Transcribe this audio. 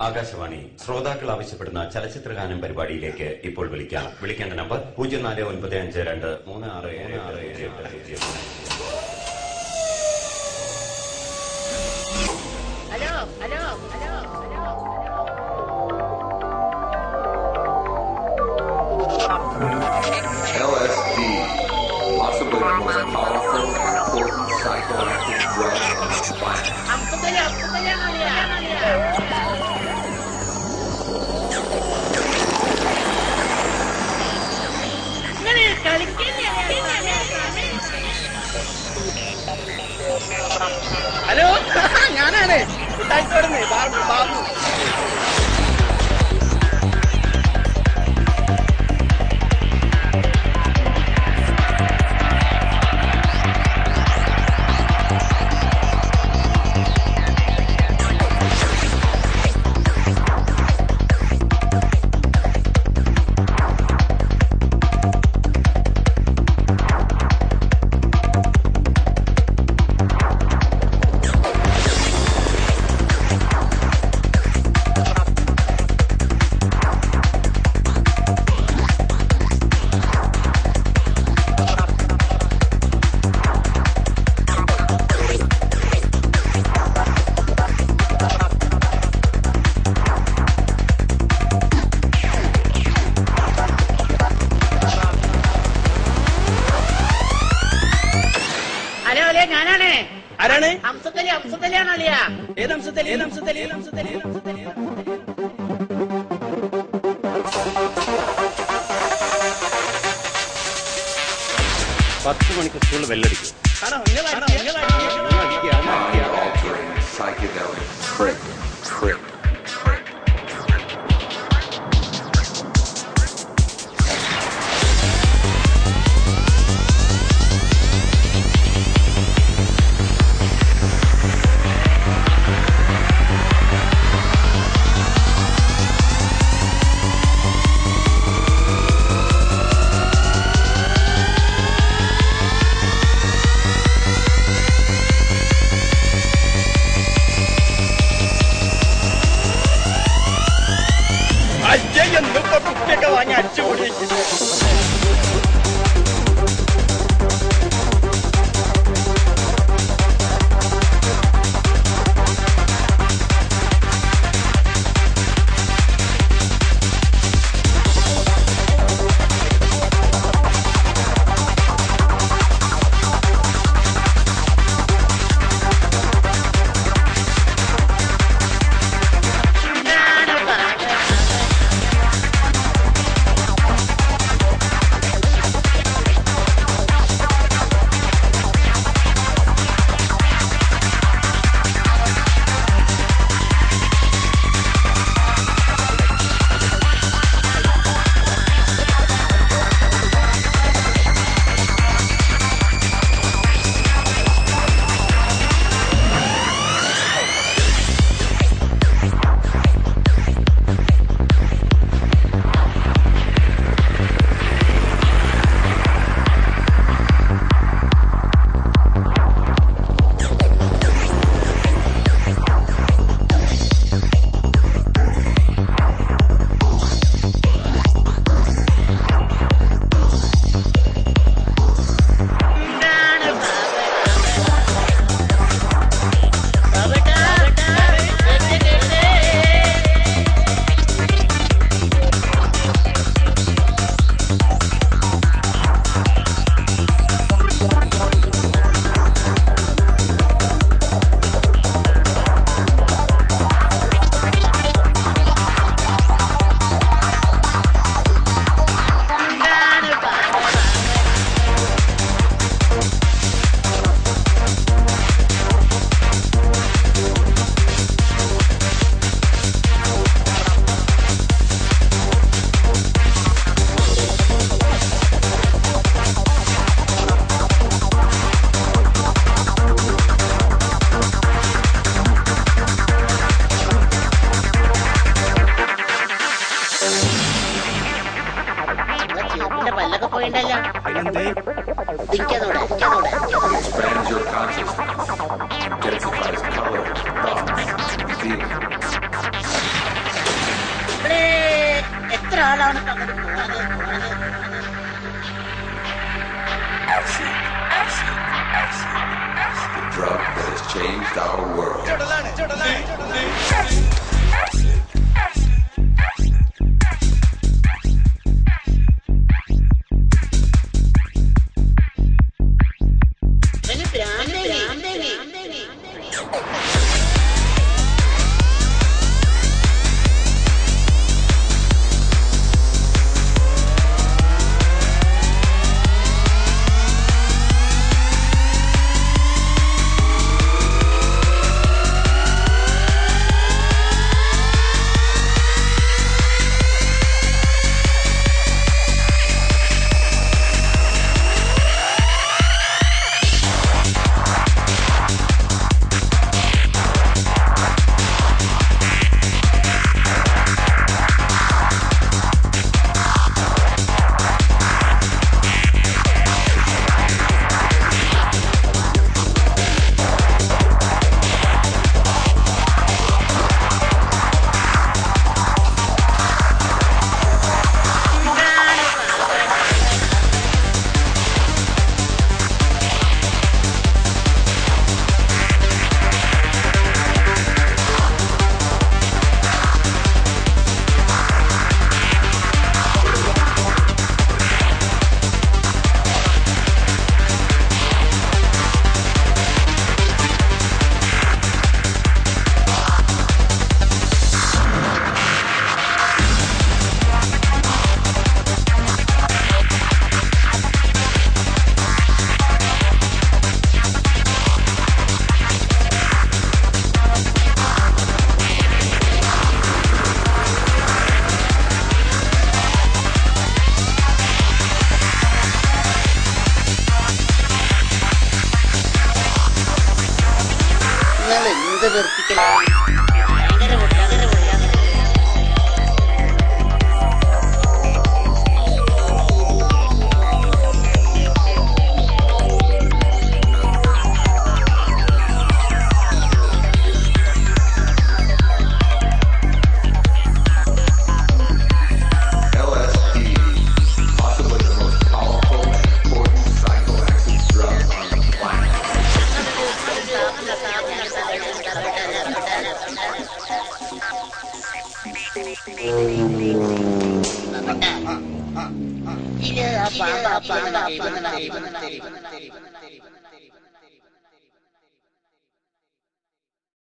ആകാശവാണി. ശ്രോതാക്കൾ ആവശ്യപ്പെടുന്ന ചലച്ചിത്ര ഗാനം പരിപാടിയിലേക്ക് ഇപ്പോൾ വിളിക്കാം. വിളിക്കേണ്ട നമ്പർ പൂജ്യം നാല് ഒൻപത് അഞ്ച് രണ്ട് മൂന്ന് ആറ് ഏഴ് ആറ് ഏഴ് എട്ട് പൂജ്യം hello hello hello hello. LSD, possibly the most powerful important psychoactive drug on the planet. അളിയാ ഏത് അംശത്തലി ഏത് അംശത്തലി ഏത് അംശത്തലി ഏത് അംശത്തലി ഏത് അംശത്തലി പത്ത് മണിക്ക് സ്കൂളിൽ വെല്ലടിക്കും psychedelic trip, trip, 就是一 വേണ്ടല്ലോ ഇവിടെ എത്ര ആളാണ് തമ്മിൽ പോണത് പോണത് Acid, acid, acid, acid. The drug that has changed our world. Bye. Sino ba ba ba ba ba ba ba ba ba ba ba